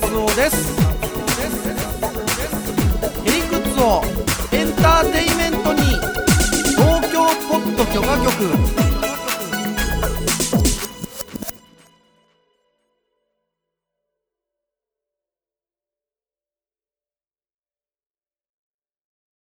達夫です。へクツをエンターテイメントに東京ポッド許可局